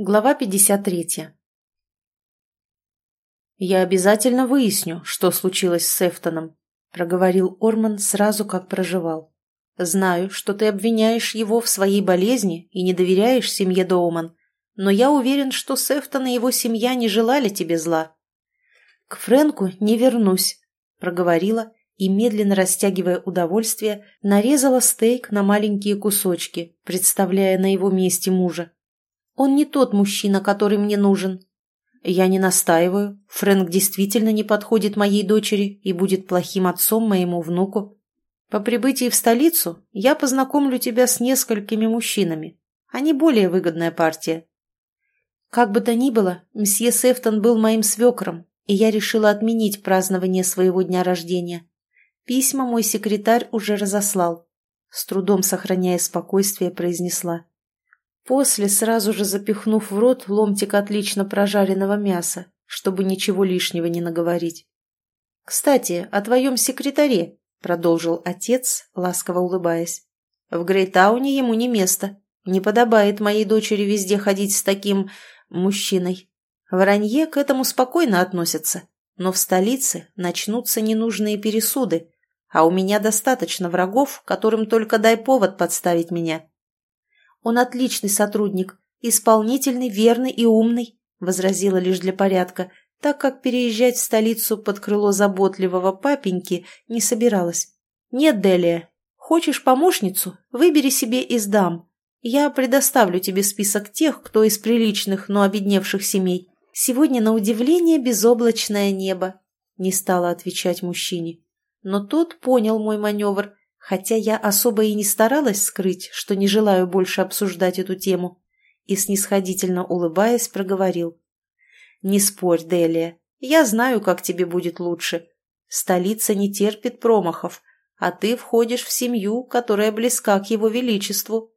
Глава 53. «Я обязательно выясню, что случилось с Эфтоном», — проговорил Орман сразу, как проживал. «Знаю, что ты обвиняешь его в своей болезни и не доверяешь семье Доуман, но я уверен, что Сефтон и его семья не желали тебе зла». «К Фрэнку не вернусь», — проговорила и, медленно растягивая удовольствие, нарезала стейк на маленькие кусочки, представляя на его месте мужа. Он не тот мужчина, который мне нужен. Я не настаиваю. Фрэнк действительно не подходит моей дочери и будет плохим отцом моему внуку. По прибытии в столицу я познакомлю тебя с несколькими мужчинами. Они более выгодная партия. Как бы то ни было, мсье Сефтон был моим свекром, и я решила отменить празднование своего дня рождения. Письма мой секретарь уже разослал. С трудом сохраняя спокойствие, произнесла. После, сразу же запихнув в рот ломтик отлично прожаренного мяса, чтобы ничего лишнего не наговорить. «Кстати, о твоем секретаре», — продолжил отец, ласково улыбаясь. «В Грейтауне ему не место. Не подобает моей дочери везде ходить с таким... мужчиной. В Ранье к этому спокойно относятся, но в столице начнутся ненужные пересуды, а у меня достаточно врагов, которым только дай повод подставить меня. Он отличный сотрудник, исполнительный, верный и умный», — возразила лишь для порядка, так как переезжать в столицу под крыло заботливого папеньки не собиралась. «Нет, Делия, хочешь помощницу? Выбери себе из дам. Я предоставлю тебе список тех, кто из приличных, но обедневших семей. Сегодня, на удивление, безоблачное небо», — не стала отвечать мужчине. Но тот понял мой маневр хотя я особо и не старалась скрыть, что не желаю больше обсуждать эту тему, и, снисходительно улыбаясь, проговорил. «Не спорь, Делия, я знаю, как тебе будет лучше. Столица не терпит промахов, а ты входишь в семью, которая близка к его величеству».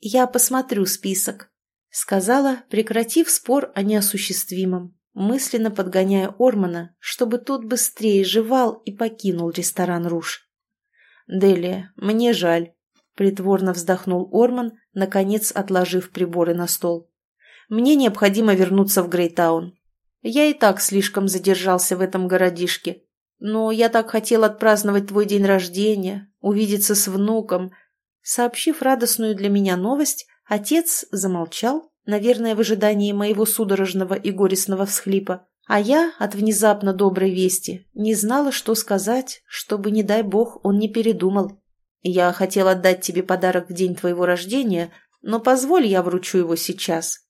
«Я посмотрю список», — сказала, прекратив спор о неосуществимом, мысленно подгоняя Ормана, чтобы тот быстрее жевал и покинул ресторан «Руж». «Делия, мне жаль», — притворно вздохнул Орман, наконец отложив приборы на стол. «Мне необходимо вернуться в Грейтаун. Я и так слишком задержался в этом городишке. Но я так хотел отпраздновать твой день рождения, увидеться с внуком». Сообщив радостную для меня новость, отец замолчал, наверное, в ожидании моего судорожного и горестного всхлипа. А я от внезапно доброй вести не знала, что сказать, чтобы, не дай бог, он не передумал. Я хотел отдать тебе подарок в день твоего рождения, но позволь я вручу его сейчас.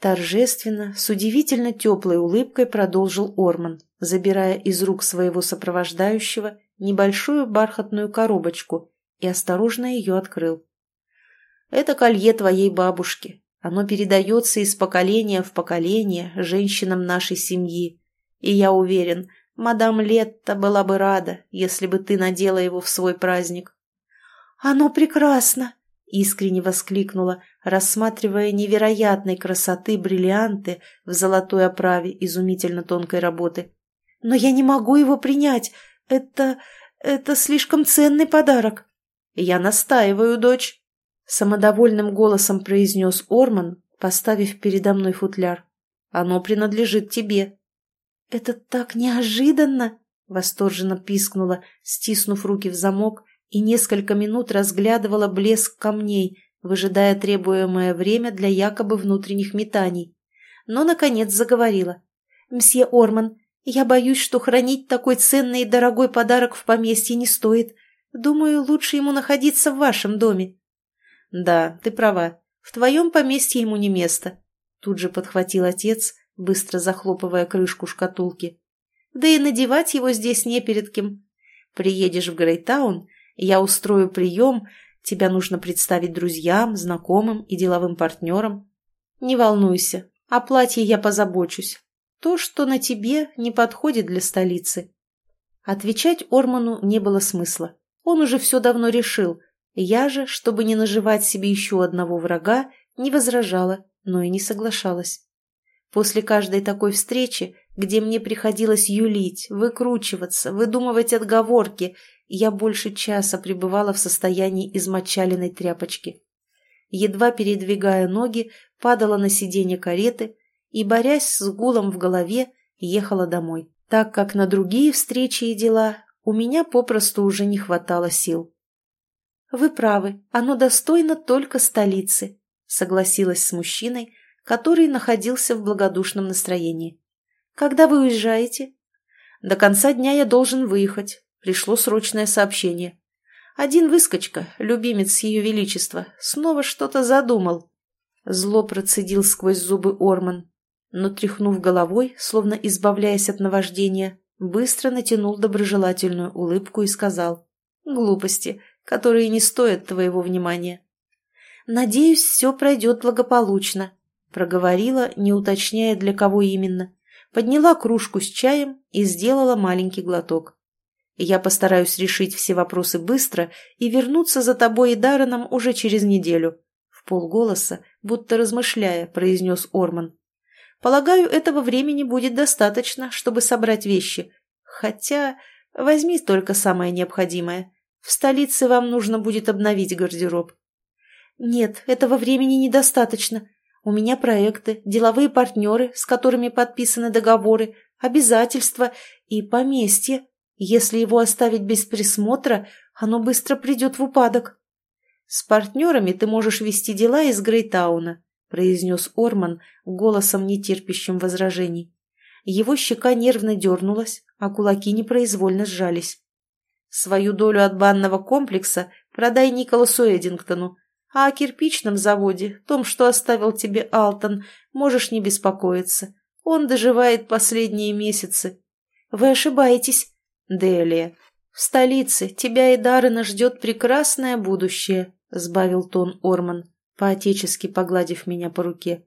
Торжественно, с удивительно теплой улыбкой продолжил Орман, забирая из рук своего сопровождающего небольшую бархатную коробочку и осторожно ее открыл. «Это колье твоей бабушки, оно передается из поколения в поколение женщинам нашей семьи. И я уверен, мадам Летта была бы рада, если бы ты надела его в свой праздник. «Оно прекрасно!» — искренне воскликнула, рассматривая невероятной красоты бриллианты в золотой оправе изумительно тонкой работы. «Но я не могу его принять. Это... это слишком ценный подарок». «Я настаиваю, дочь», Самодовольным голосом произнес Орман, поставив передо мной футляр. «Оно принадлежит тебе». «Это так неожиданно!» — восторженно пискнула, стиснув руки в замок, и несколько минут разглядывала блеск камней, выжидая требуемое время для якобы внутренних метаний. Но, наконец, заговорила. «Мсье Орман, я боюсь, что хранить такой ценный и дорогой подарок в поместье не стоит. Думаю, лучше ему находиться в вашем доме». «Да, ты права. В твоем поместье ему не место», — тут же подхватил отец, быстро захлопывая крышку шкатулки. «Да и надевать его здесь не перед кем. Приедешь в Грейтаун, я устрою прием, тебя нужно представить друзьям, знакомым и деловым партнерам. Не волнуйся, о платье я позабочусь. То, что на тебе, не подходит для столицы». Отвечать Орману не было смысла. Он уже все давно решил — я же, чтобы не наживать себе еще одного врага, не возражала, но и не соглашалась. После каждой такой встречи, где мне приходилось юлить, выкручиваться, выдумывать отговорки, я больше часа пребывала в состоянии измочаленной тряпочки. едва передвигая ноги, падала на сиденье кареты и, борясь с гулом в голове, ехала домой, так как на другие встречи и дела у меня попросту уже не хватало сил. «Вы правы, оно достойно только столицы», — согласилась с мужчиной, который находился в благодушном настроении. «Когда вы уезжаете?» «До конца дня я должен выехать. Пришло срочное сообщение. Один выскочка, любимец Ее Величества, снова что-то задумал». Зло процедил сквозь зубы Орман, но, тряхнув головой, словно избавляясь от наваждения, быстро натянул доброжелательную улыбку и сказал «Глупости, которые не стоят твоего внимания». «Надеюсь, все пройдет благополучно», — проговорила, не уточняя, для кого именно. Подняла кружку с чаем и сделала маленький глоток. «Я постараюсь решить все вопросы быстро и вернуться за тобой и Дарреном уже через неделю», — в полголоса, будто размышляя, произнес Орман. Полагаю, этого времени будет достаточно, чтобы собрать вещи. Хотя возьми только самое необходимое. В столице вам нужно будет обновить гардероб. Нет, этого времени недостаточно. У меня проекты, деловые партнеры, с которыми подписаны договоры, обязательства и поместье. Если его оставить без присмотра, оно быстро придет в упадок. С партнерами ты можешь вести дела из Грейтауна произнес Орман голосом, нетерпящим возражений. Его щека нервно дернулась, а кулаки непроизвольно сжались. «Свою долю от банного комплекса продай Николасу Эдингтону, а о кирпичном заводе, том, что оставил тебе Алтон, можешь не беспокоиться. Он доживает последние месяцы». «Вы ошибаетесь, Делия. В столице тебя и Даррена ждет прекрасное будущее», — сбавил тон Орман поотечески погладив меня по руке.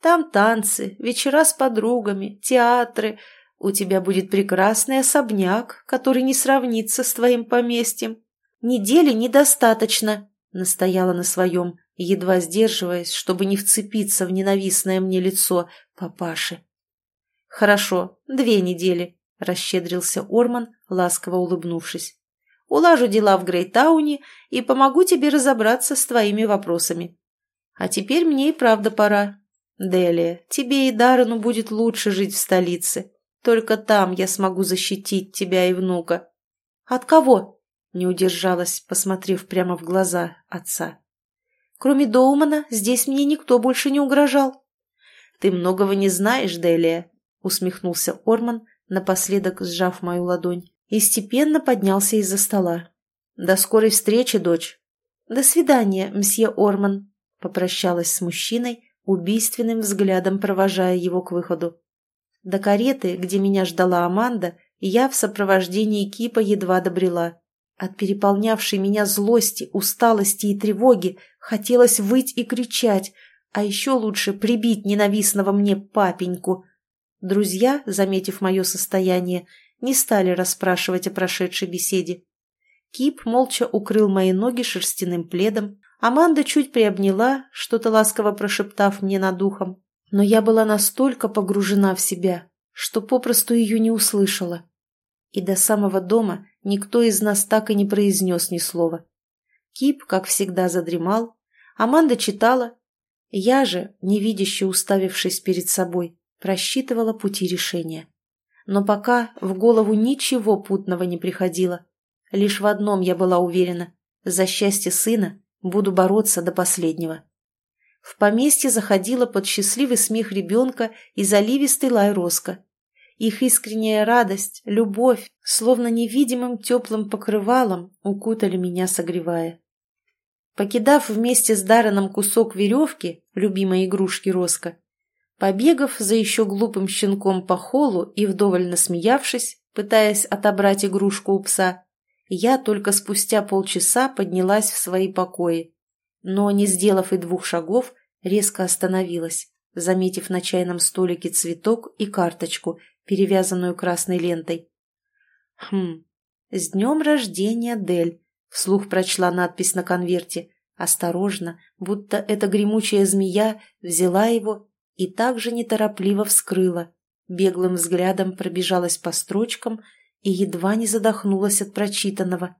«Там танцы, вечера с подругами, театры. У тебя будет прекрасный особняк, который не сравнится с твоим поместьем. Недели недостаточно», — настояла на своем, едва сдерживаясь, чтобы не вцепиться в ненавистное мне лицо папаши. «Хорошо, две недели», — расщедрился Орман, ласково улыбнувшись. Улажу дела в Грейтауне и помогу тебе разобраться с твоими вопросами. А теперь мне и правда пора. Делия, тебе и Даррену будет лучше жить в столице. Только там я смогу защитить тебя и внука. От кого? Не удержалась, посмотрев прямо в глаза отца. Кроме Доумана, здесь мне никто больше не угрожал. Ты многого не знаешь, Делия, усмехнулся Орман, напоследок сжав мою ладонь и степенно поднялся из-за стола. «До скорой встречи, дочь!» «До свидания, мсье Орман!» попрощалась с мужчиной, убийственным взглядом провожая его к выходу. До кареты, где меня ждала Аманда, я в сопровождении Кипа едва добрела. От переполнявшей меня злости, усталости и тревоги хотелось выть и кричать, а еще лучше прибить ненавистного мне папеньку. Друзья, заметив мое состояние, не стали расспрашивать о прошедшей беседе. Кип молча укрыл мои ноги шерстяным пледом, Аманда чуть приобняла, что-то ласково прошептав мне над ухом, но я была настолько погружена в себя, что попросту ее не услышала. И до самого дома никто из нас так и не произнес ни слова. Кип, как всегда, задремал, Аманда читала, я же, невидяще уставившись перед собой, просчитывала пути решения. Но пока в голову ничего путного не приходило. Лишь в одном я была уверена – за счастье сына буду бороться до последнего. В поместье заходила под счастливый смех ребенка и заливистый лай Роско. Их искренняя радость, любовь, словно невидимым теплым покрывалом, укутали меня, согревая. Покидав вместе с Дарреном кусок веревки, любимой игрушки Роско, Побегав за еще глупым щенком по холу и вдоволь насмеявшись, пытаясь отобрать игрушку у пса, я только спустя полчаса поднялась в свои покои. Но, не сделав и двух шагов, резко остановилась, заметив на чайном столике цветок и карточку, перевязанную красной лентой. «Хм, с днем рождения, Дель!» — вслух прочла надпись на конверте. Осторожно, будто эта гремучая змея взяла его и также неторопливо вскрыла, беглым взглядом пробежалась по строчкам и едва не задохнулась от прочитанного.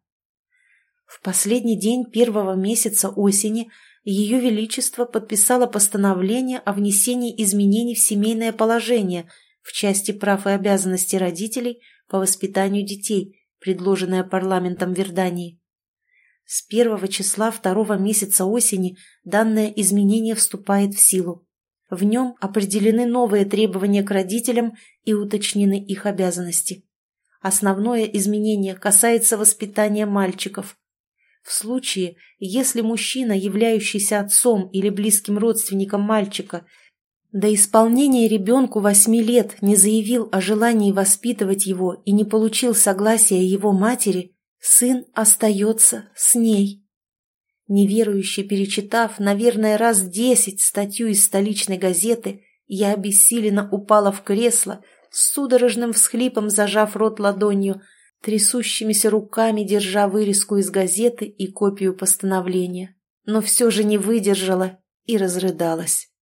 В последний день первого месяца осени Ее Величество подписало постановление о внесении изменений в семейное положение в части прав и обязанностей родителей по воспитанию детей, предложенное парламентом Вердании. С первого числа второго месяца осени данное изменение вступает в силу. В нем определены новые требования к родителям и уточнены их обязанности. Основное изменение касается воспитания мальчиков. В случае, если мужчина, являющийся отцом или близким родственником мальчика, до исполнения ребенку восьми лет не заявил о желании воспитывать его и не получил согласия его матери, сын остается с ней. Неверующе перечитав, наверное, раз десять статью из столичной газеты, я обессиленно упала в кресло, с судорожным всхлипом зажав рот ладонью – трясущимися руками держа вырезку из газеты и копию постановления, но все же не выдержала и разрыдалась.